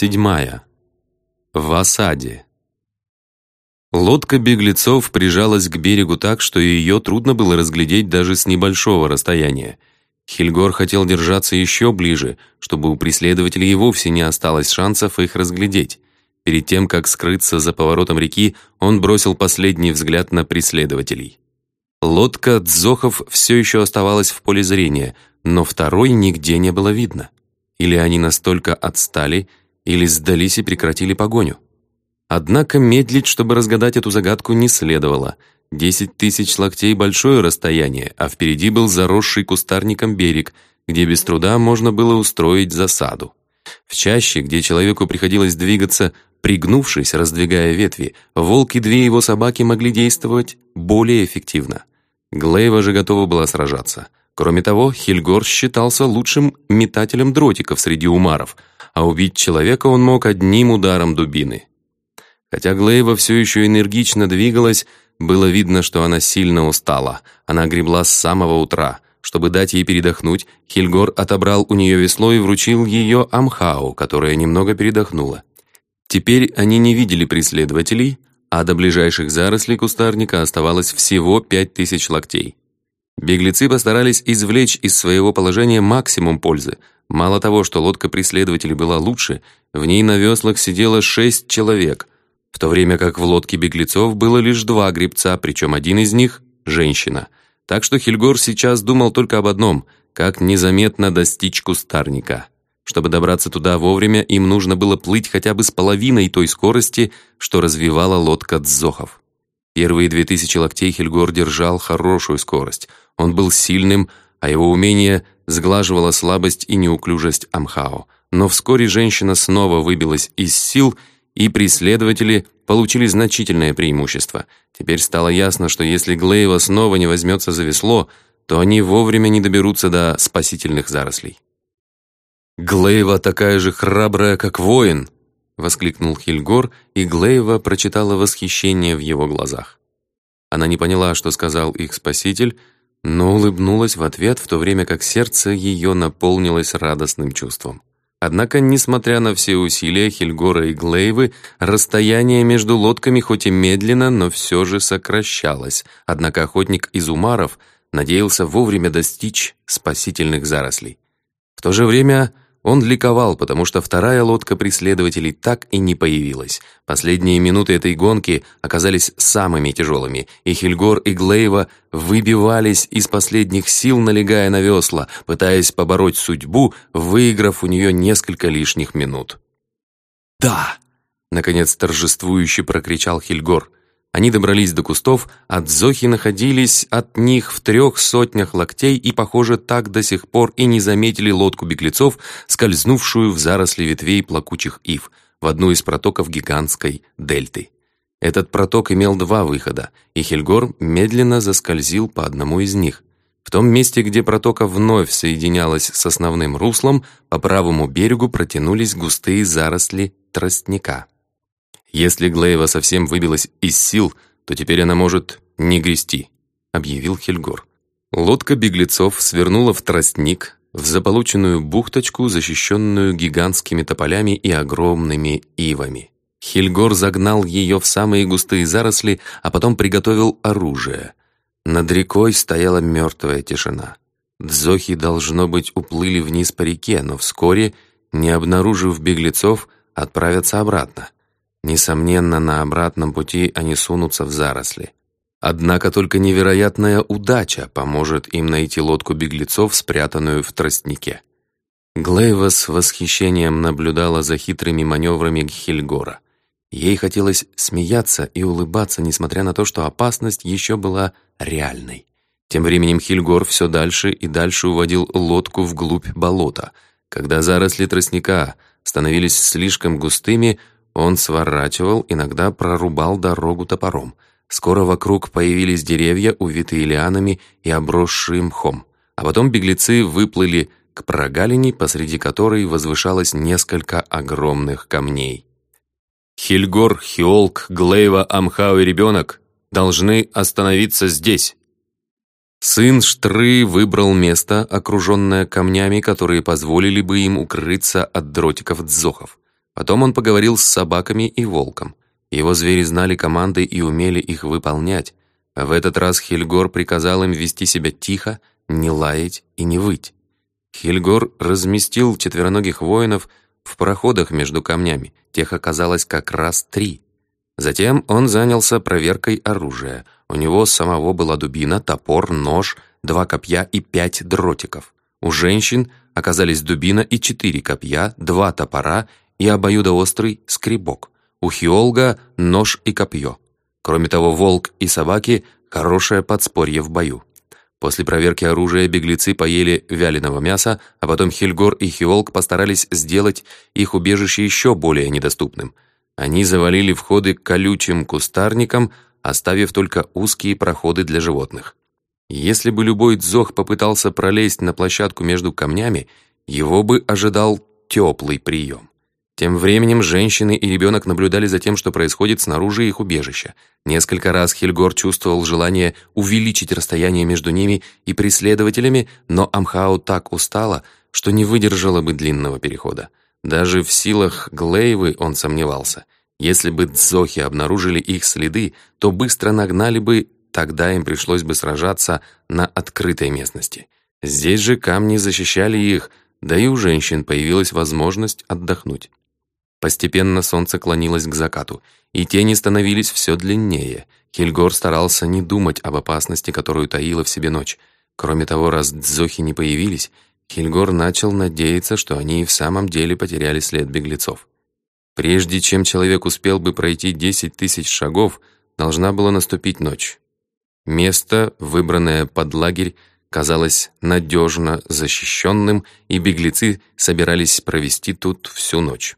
седьмая. В осаде. Лодка беглецов прижалась к берегу так, что ее трудно было разглядеть даже с небольшого расстояния. Хильгор хотел держаться еще ближе, чтобы у преследователей и вовсе не осталось шансов их разглядеть. Перед тем, как скрыться за поворотом реки, он бросил последний взгляд на преследователей. Лодка Дзохов все еще оставалась в поле зрения, но второй нигде не было видно. Или они настолько отстали, или сдались и прекратили погоню. Однако медлить, чтобы разгадать эту загадку, не следовало. Десять тысяч локтей — большое расстояние, а впереди был заросший кустарником берег, где без труда можно было устроить засаду. В чаще, где человеку приходилось двигаться, пригнувшись, раздвигая ветви, волк и две его собаки могли действовать более эффективно. Глейва же готова была сражаться. Кроме того, Хильгор считался лучшим метателем дротиков среди умаров, а убить человека он мог одним ударом дубины. Хотя Глейва все еще энергично двигалась, было видно, что она сильно устала. Она гребла с самого утра. Чтобы дать ей передохнуть, Хильгор отобрал у нее весло и вручил ее Амхау, которая немного передохнула. Теперь они не видели преследователей, а до ближайших зарослей кустарника оставалось всего пять тысяч локтей. Беглецы постарались извлечь из своего положения максимум пользы. Мало того, что лодка преследователей была лучше, в ней на веслах сидело шесть человек, в то время как в лодке беглецов было лишь два гребца, причем один из них — женщина. Так что Хильгор сейчас думал только об одном — как незаметно достичь кустарника. Чтобы добраться туда вовремя, им нужно было плыть хотя бы с половиной той скорости, что развивала лодка Дзохов. Первые две тысячи локтей Хильгор держал хорошую скорость. Он был сильным, а его умение сглаживало слабость и неуклюжесть Амхао. Но вскоре женщина снова выбилась из сил — и преследователи получили значительное преимущество. Теперь стало ясно, что если Глейва снова не возьмется за весло, то они вовремя не доберутся до спасительных зарослей. «Глейва такая же храбрая, как воин!» — воскликнул Хильгор, и Глейва прочитала восхищение в его глазах. Она не поняла, что сказал их спаситель, но улыбнулась в ответ, в то время как сердце ее наполнилось радостным чувством. Однако, несмотря на все усилия Хельгора и Глейвы, расстояние между лодками хоть и медленно, но все же сокращалось. Однако охотник из Умаров надеялся вовремя достичь спасительных зарослей. В то же время он ликовал, потому что вторая лодка преследователей так и не появилась. Последние минуты этой гонки оказались самыми тяжелыми, и Хильгор и Глейва выбивались из последних сил, налегая на весла, пытаясь побороть судьбу, выиграв у нее несколько лишних минут. «Да!» — наконец торжествующе прокричал Хильгор. Они добрались до кустов, а дзохи находились от них в трех сотнях локтей и, похоже, так до сих пор и не заметили лодку беглецов, скользнувшую в заросли ветвей плакучих ив, в одну из протоков гигантской дельты. Этот проток имел два выхода, и Хельгор медленно заскользил по одному из них. В том месте, где протока вновь соединялась с основным руслом, по правому берегу протянулись густые заросли тростника. «Если Глейва совсем выбилась из сил, то теперь она может не грести», — объявил Хельгор. Лодка беглецов свернула в тростник, в заполученную бухточку, защищенную гигантскими тополями и огромными ивами. Хельгор загнал ее в самые густые заросли, а потом приготовил оружие. Над рекой стояла мертвая тишина. Дзохи, должно быть, уплыли вниз по реке, но вскоре, не обнаружив беглецов, отправятся обратно. Несомненно, на обратном пути они сунутся в заросли. Однако только невероятная удача поможет им найти лодку беглецов, спрятанную в тростнике. Глейва с восхищением наблюдала за хитрыми маневрами Хильгора. Ей хотелось смеяться и улыбаться, несмотря на то, что опасность еще была реальной. Тем временем Хильгор все дальше и дальше уводил лодку вглубь болота. Когда заросли тростника становились слишком густыми, он сворачивал, иногда прорубал дорогу топором. Скоро вокруг появились деревья, увитые лианами и обросшие мхом. А потом беглецы выплыли к прогалине, посреди которой возвышалось несколько огромных камней. «Хильгор, Хиолк, Глейва, Амхау и ребенок должны остановиться здесь». Сын Штры выбрал место, окруженное камнями, которые позволили бы им укрыться от дротиков дзохов. Потом он поговорил с собаками и волком. Его звери знали команды и умели их выполнять. В этот раз Хельгор приказал им вести себя тихо, не лаять и не выть. Хельгор разместил четвероногих воинов в проходах между камнями. Тех оказалось как раз три. Затем он занялся проверкой оружия. У него самого была дубина, топор, нож, два копья и пять дротиков. У женщин оказались дубина и четыре копья, два топора и обоюдоострый скребок. У Хиолга нож и копье. Кроме того, волк и собаки – хорошее подспорье в бою. После проверки оружия беглецы поели вяленого мяса, а потом Хельгор и Хиолк постарались сделать их убежище еще более недоступным. Они завалили входы колючим кустарником, оставив только узкие проходы для животных. Если бы любой дзох попытался пролезть на площадку между камнями, его бы ожидал теплый прием. Тем временем женщины и ребенок наблюдали за тем, что происходит снаружи их убежища. Несколько раз Хильгор чувствовал желание увеличить расстояние между ними и преследователями, но Амхау так устала, что не выдержала бы длинного перехода. Даже в силах Глейвы он сомневался. Если бы дзохи обнаружили их следы, то быстро нагнали бы, тогда им пришлось бы сражаться на открытой местности. Здесь же камни защищали их, да и у женщин появилась возможность отдохнуть. Постепенно солнце клонилось к закату, и тени становились все длиннее. Хильгор старался не думать об опасности, которую таила в себе ночь. Кроме того, раз дзохи не появились, Хильгор начал надеяться, что они и в самом деле потеряли след беглецов. Прежде чем человек успел бы пройти десять тысяч шагов, должна была наступить ночь. Место, выбранное под лагерь, казалось надежно защищенным, и беглецы собирались провести тут всю ночь.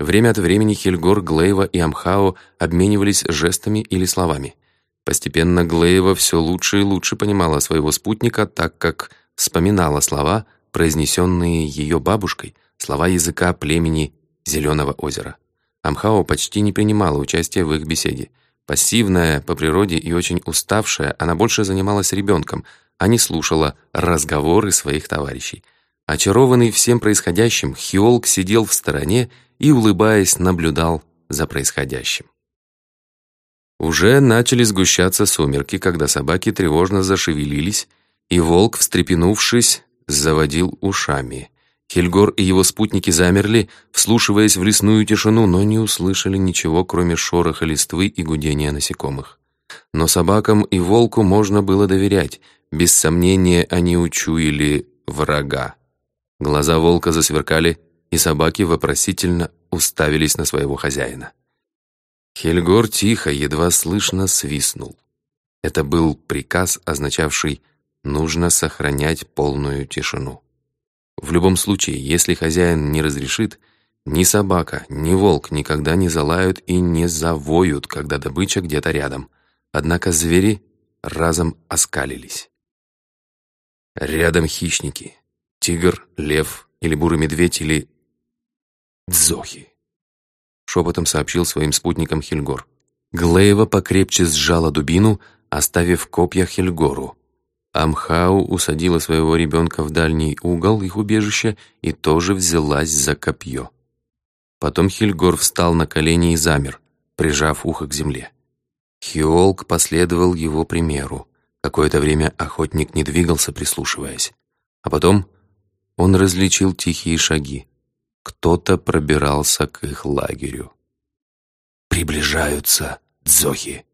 Время от времени Хельгор, Глейва и Амхао обменивались жестами или словами. Постепенно Глейва все лучше и лучше понимала своего спутника, так как вспоминала слова, произнесенные ее бабушкой, слова языка племени Зеленого озера. Амхао почти не принимала участия в их беседе. Пассивная по природе и очень уставшая, она больше занималась ребенком, а не слушала разговоры своих товарищей. Очарованный всем происходящим, Хиолк сидел в стороне и, улыбаясь, наблюдал за происходящим. Уже начали сгущаться сумерки, когда собаки тревожно зашевелились, и волк, встрепенувшись, заводил ушами. Хельгор и его спутники замерли, вслушиваясь в лесную тишину, но не услышали ничего, кроме шороха листвы и гудения насекомых. Но собакам и волку можно было доверять. Без сомнения, они учуяли врага. Глаза волка засверкали, и собаки вопросительно уставились на своего хозяина. Хельгор тихо, едва слышно свистнул. Это был приказ, означавший «нужно сохранять полную тишину». В любом случае, если хозяин не разрешит, ни собака, ни волк никогда не залают и не завоют, когда добыча где-то рядом. Однако звери разом оскалились. Рядом хищники. Тигр, лев или бурый медведь или Дзохи!» Шепотом сообщил своим спутникам Хельгор. Глеева покрепче сжала дубину, оставив копья Хельгору. Амхау усадила своего ребенка в дальний угол их убежища и тоже взялась за копье. Потом Хельгор встал на колени и замер, прижав ухо к земле. Хиолк последовал его примеру. Какое-то время охотник не двигался, прислушиваясь. А потом он различил тихие шаги. Кто-то пробирался к их лагерю. «Приближаются дзохи!»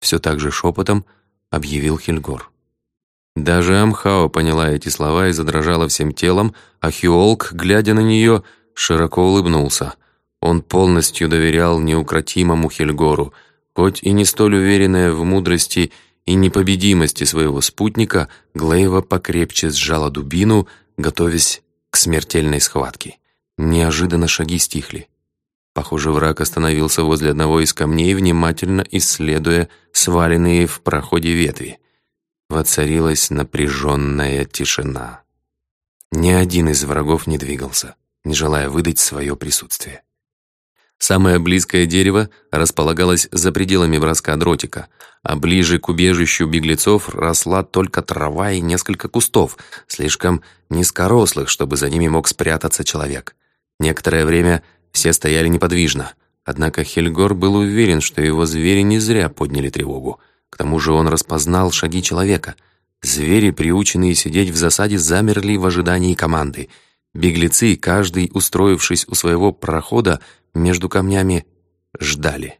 Все так же шепотом объявил Хельгор. Даже Амхао поняла эти слова и задрожала всем телом, а Хиолк, глядя на нее, широко улыбнулся. Он полностью доверял неукротимому Хельгору, хоть и не столь уверенная в мудрости и непобедимости своего спутника, Глейва покрепче сжала дубину, готовясь к смертельной схватке. Неожиданно шаги стихли. Похоже, враг остановился возле одного из камней, внимательно исследуя сваленные в проходе ветви. Воцарилась напряженная тишина. Ни один из врагов не двигался, не желая выдать свое присутствие. Самое близкое дерево располагалось за пределами броска дротика, а ближе к убежищу беглецов росла только трава и несколько кустов, слишком низкорослых, чтобы за ними мог спрятаться человек. Некоторое время Все стояли неподвижно. Однако Хельгор был уверен, что его звери не зря подняли тревогу. К тому же он распознал шаги человека. Звери, приученные сидеть в засаде, замерли в ожидании команды. Беглецы, каждый устроившись у своего прохода между камнями, ждали.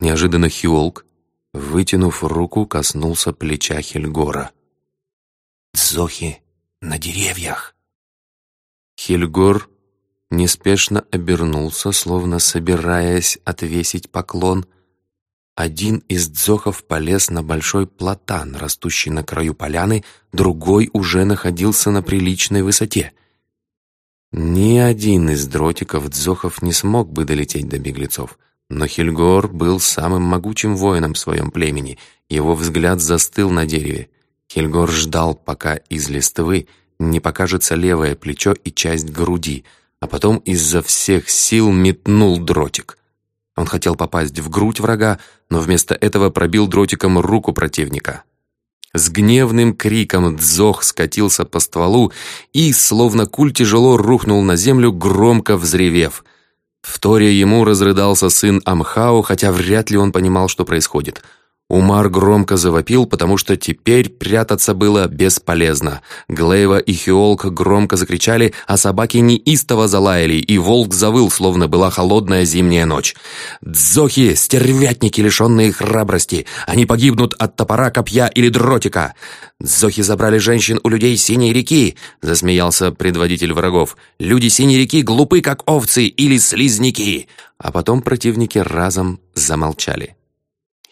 Неожиданно Хиолк, вытянув руку, коснулся плеча Хельгора. «Дзохи на деревьях!» Хельгор неспешно обернулся, словно собираясь отвесить поклон. Один из дзохов полез на большой платан, растущий на краю поляны, другой уже находился на приличной высоте. Ни один из дротиков дзохов не смог бы долететь до беглецов, но Хельгор был самым могучим воином в своем племени, его взгляд застыл на дереве. Хельгор ждал, пока из листвы не покажется левое плечо и часть груди — а потом изо всех сил метнул дротик. Он хотел попасть в грудь врага, но вместо этого пробил дротиком руку противника. С гневным криком Дзох скатился по стволу и, словно куль тяжело рухнул на землю, громко взревев. В торе ему разрыдался сын Амхау, хотя вряд ли он понимал, что происходит — Умар громко завопил, потому что теперь прятаться было бесполезно. Глейва и Хиолк громко закричали, а собаки неистово залаяли, и волк завыл, словно была холодная зимняя ночь. «Дзохи, стервятники, лишенные храбрости! Они погибнут от топора, копья или дротика!» «Дзохи забрали женщин у людей Синей реки!» — засмеялся предводитель врагов. «Люди Синей реки глупы, как овцы или слизняки!» А потом противники разом замолчали.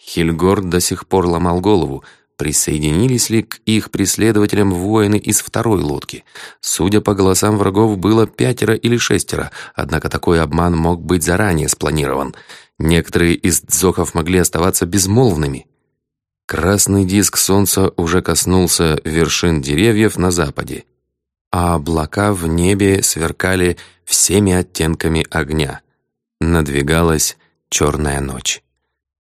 Хильгор до сих пор ломал голову, присоединились ли к их преследователям воины из второй лодки. Судя по голосам врагов, было пятеро или шестеро, однако такой обман мог быть заранее спланирован. Некоторые из дзоков могли оставаться безмолвными. Красный диск солнца уже коснулся вершин деревьев на западе, а облака в небе сверкали всеми оттенками огня. Надвигалась черная ночь.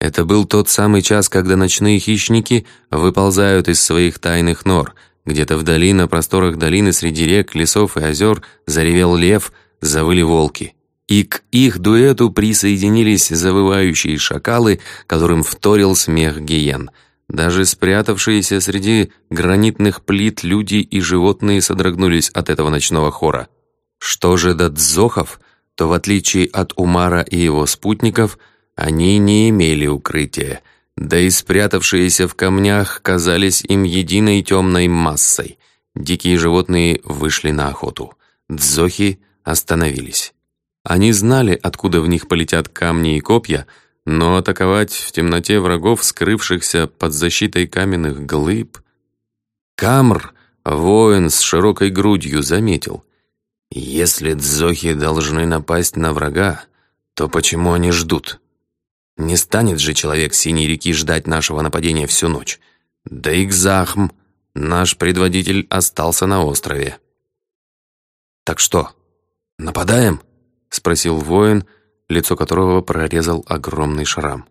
Это был тот самый час, когда ночные хищники выползают из своих тайных нор. Где-то вдали, на просторах долины, среди рек, лесов и озер, заревел лев, завыли волки. И к их дуэту присоединились завывающие шакалы, которым вторил смех гиен. Даже спрятавшиеся среди гранитных плит люди и животные содрогнулись от этого ночного хора. Что же до дзохов, то в отличие от Умара и его спутников – они не имели укрытия, да и спрятавшиеся в камнях казались им единой темной массой. Дикие животные вышли на охоту. Дзохи остановились. Они знали, откуда в них полетят камни и копья, но атаковать в темноте врагов, скрывшихся под защитой каменных глыб... Камр, воин с широкой грудью, заметил. Если дзохи должны напасть на врага, то почему они ждут? Не станет же человек Синей реки ждать нашего нападения всю ночь. Да и Кзахм, наш предводитель, остался на острове. «Так что, нападаем?» — спросил воин, лицо которого прорезал огромный шрам.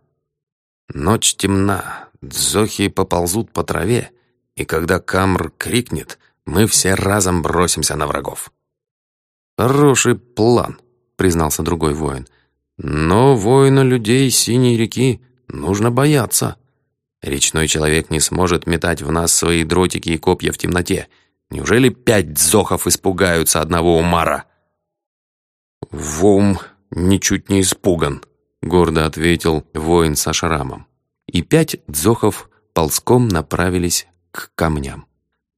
«Ночь темна, дзохи поползут по траве, и когда Камр крикнет, мы все разом бросимся на врагов». «Хороший план», — признался другой воин — но воина людей Синей реки нужно бояться. Речной человек не сможет метать в нас свои дротики и копья в темноте. Неужели пять дзохов испугаются одного умара? «Вом ничуть не испуган», — гордо ответил воин со шрамом. И пять дзохов ползком направились к камням.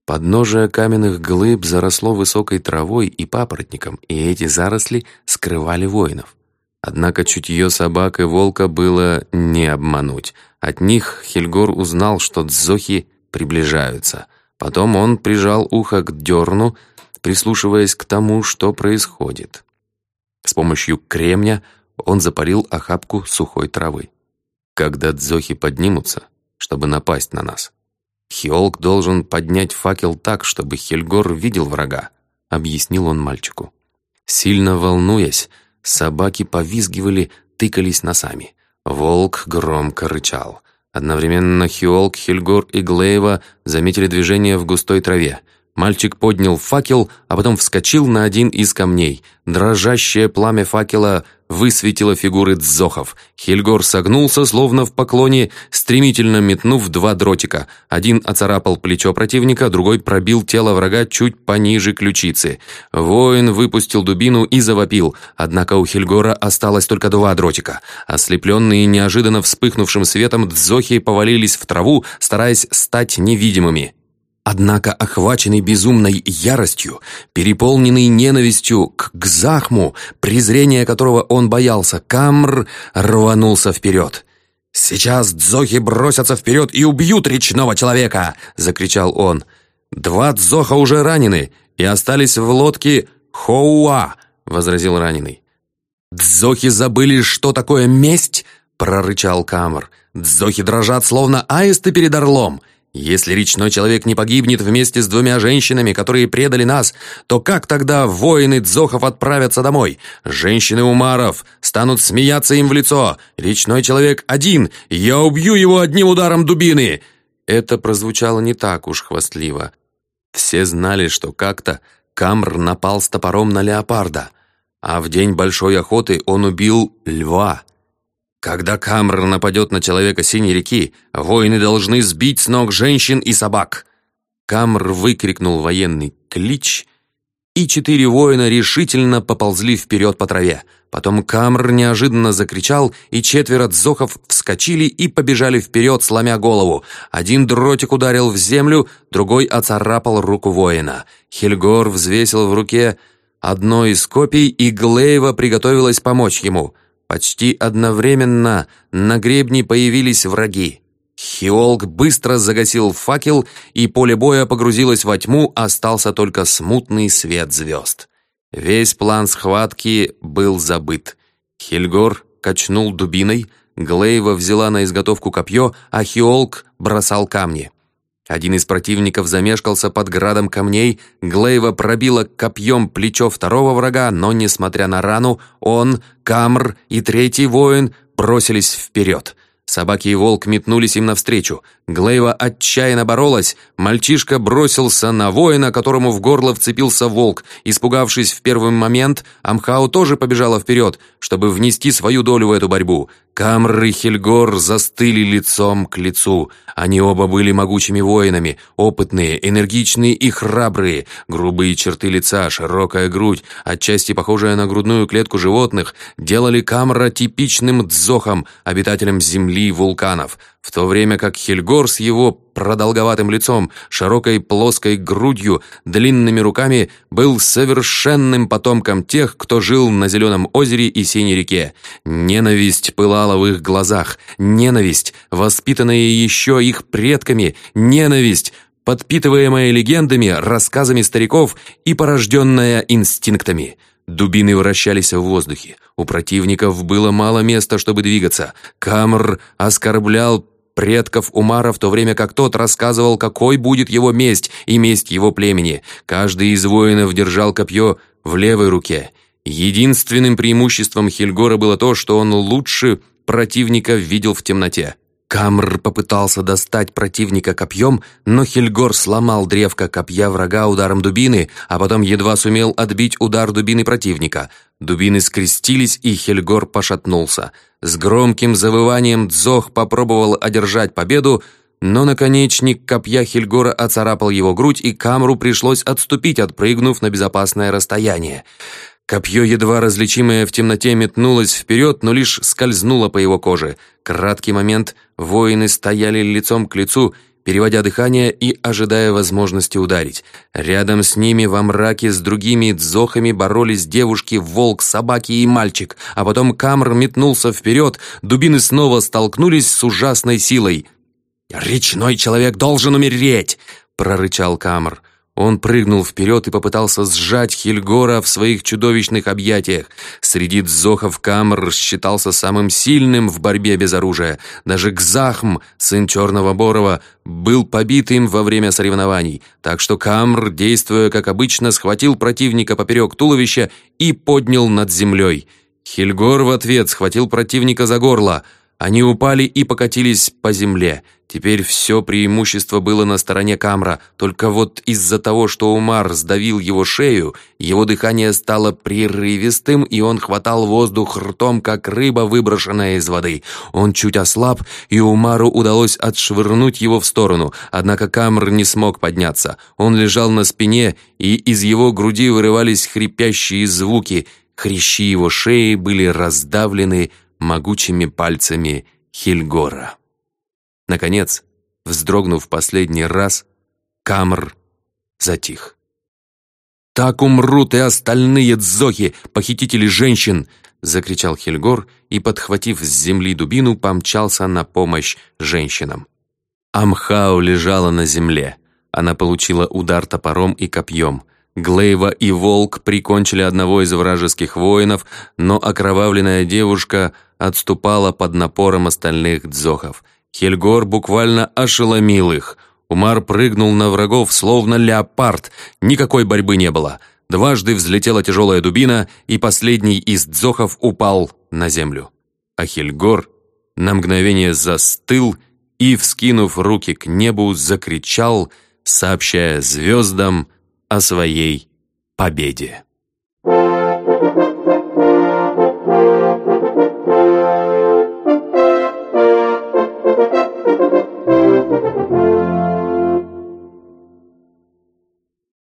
Подножие каменных глыб заросло высокой травой и папоротником, и эти заросли скрывали воинов. Однако чутье собак и волка было не обмануть. От них Хельгор узнал, что дзохи приближаются. Потом он прижал ухо к дерну, прислушиваясь к тому, что происходит. С помощью кремня он запарил охапку сухой травы. Когда дзохи поднимутся, чтобы напасть на нас, Хиолк должен поднять факел так, чтобы Хельгор видел врага, объяснил он мальчику. Сильно волнуясь, Собаки повизгивали, тыкались носами. Волк громко рычал. Одновременно Хиолк, Хельгор и Глейва заметили движение в густой траве. Мальчик поднял факел, а потом вскочил на один из камней. Дрожащее пламя факела высветило фигуры дзохов. Хельгор согнулся, словно в поклоне, стремительно метнув два дротика. Один оцарапал плечо противника, другой пробил тело врага чуть пониже ключицы. Воин выпустил дубину и завопил, однако у Хельгора осталось только два дротика. Ослепленные неожиданно вспыхнувшим светом, дзохи повалились в траву, стараясь стать невидимыми. Однако, охваченный безумной яростью, переполненный ненавистью к Гзахму, презрение которого он боялся, Камр рванулся вперед. «Сейчас дзохи бросятся вперед и убьют речного человека!» — закричал он. «Два дзоха уже ранены и остались в лодке Хоуа!» — возразил раненый. «Дзохи забыли, что такое месть?» — прорычал Камр. «Дзохи дрожат, словно аисты перед орлом!» Если речной человек не погибнет вместе с двумя женщинами, которые предали нас, то как тогда воины Дзохов отправятся домой? Женщины Умаров станут смеяться им в лицо. Речной человек один, я убью его одним ударом дубины!» Это прозвучало не так уж хвастливо. Все знали, что как-то Камр напал с топором на леопарда, а в день большой охоты он убил льва. Когда Камр нападет на человека Синей реки, воины должны сбить с ног женщин и собак. Камр выкрикнул военный клич, и четыре воина решительно поползли вперед по траве. Потом Камр неожиданно закричал, и четверо дзохов вскочили и побежали вперед, сломя голову. Один дротик ударил в землю, другой оцарапал руку воина. Хельгор взвесил в руке одно из копий, и Глейва приготовилась помочь ему. Почти одновременно на гребне появились враги. Хиолк быстро загасил факел, и поле боя погрузилось во тьму, остался только смутный свет звезд. Весь план схватки был забыт. Хельгор качнул дубиной, Глейва взяла на изготовку копье, а Хиолк бросал камни. Один из противников замешкался под градом камней, Глейва пробила копьем плечо второго врага, но, несмотря на рану, он, Камр и третий воин бросились вперед. Собаки и волк метнулись им навстречу. Глейва отчаянно боролась. Мальчишка бросился на воина, которому в горло вцепился волк. Испугавшись в первый момент, Амхау тоже побежала вперед, чтобы внести свою долю в эту борьбу. Камр и Хельгор застыли лицом к лицу. Они оба были могучими воинами, опытные, энергичные и храбрые. Грубые черты лица, широкая грудь, отчасти похожая на грудную клетку животных, делали Камра типичным дзохом, обитателем земли вулканов в то время как Хельгор с его продолговатым лицом, широкой плоской грудью, длинными руками был совершенным потомком тех, кто жил на Зеленом озере и Синей реке. Ненависть пылала в их глазах, ненависть, воспитанная еще их предками, ненависть, подпитываемая легендами, рассказами стариков и порожденная инстинктами. Дубины вращались в воздухе. У противников было мало места, чтобы двигаться. Камр оскорблял предков Умара, в то время как тот рассказывал, какой будет его месть и месть его племени. Каждый из воинов держал копье в левой руке. Единственным преимуществом Хельгора было то, что он лучше противника видел в темноте. Камр попытался достать противника копьем, но Хельгор сломал древко копья врага ударом дубины, а потом едва сумел отбить удар дубины противника. Дубины скрестились, и Хельгор пошатнулся. С громким завыванием Дзох попробовал одержать победу, но наконечник копья Хельгора оцарапал его грудь, и Камру пришлось отступить, отпрыгнув на безопасное расстояние. Копье, едва различимое в темноте, метнулось вперед, но лишь скользнуло по его коже. Краткий момент воины стояли лицом к лицу, переводя дыхание и ожидая возможности ударить. Рядом с ними во мраке с другими дзохами боролись девушки, волк, собаки и мальчик, а потом Камр метнулся вперед, дубины снова столкнулись с ужасной силой. «Речной человек должен умереть!» — прорычал Камр. Он прыгнул вперед и попытался сжать Хильгора в своих чудовищных объятиях. Среди дзохов Камр считался самым сильным в борьбе без оружия. Даже Гзахм, сын Черного Борова, был побит им во время соревнований. Так что Камр, действуя как обычно, схватил противника поперек туловища и поднял над землей. Хильгор в ответ схватил противника за горло. Они упали и покатились по земле. Теперь все преимущество было на стороне Камра, только вот из-за того, что Умар сдавил его шею, его дыхание стало прерывистым, и он хватал воздух ртом, как рыба, выброшенная из воды. Он чуть ослаб, и Умару удалось отшвырнуть его в сторону, однако Камр не смог подняться. Он лежал на спине, и из его груди вырывались хрипящие звуки. Хрящи его шеи были раздавлены могучими пальцами Хильгора. Наконец, вздрогнув последний раз, Камр затих. «Так умрут и остальные дзохи, похитители женщин!» — закричал Хельгор и, подхватив с земли дубину, помчался на помощь женщинам. Амхау лежала на земле. Она получила удар топором и копьем. Глейва и Волк прикончили одного из вражеских воинов, но окровавленная девушка отступала под напором остальных дзохов. Хельгор буквально ошеломил их. Умар прыгнул на врагов, словно леопард. Никакой борьбы не было. Дважды взлетела тяжелая дубина, и последний из дзохов упал на землю. А Хельгор на мгновение застыл и, вскинув руки к небу, закричал, сообщая звездам о своей победе.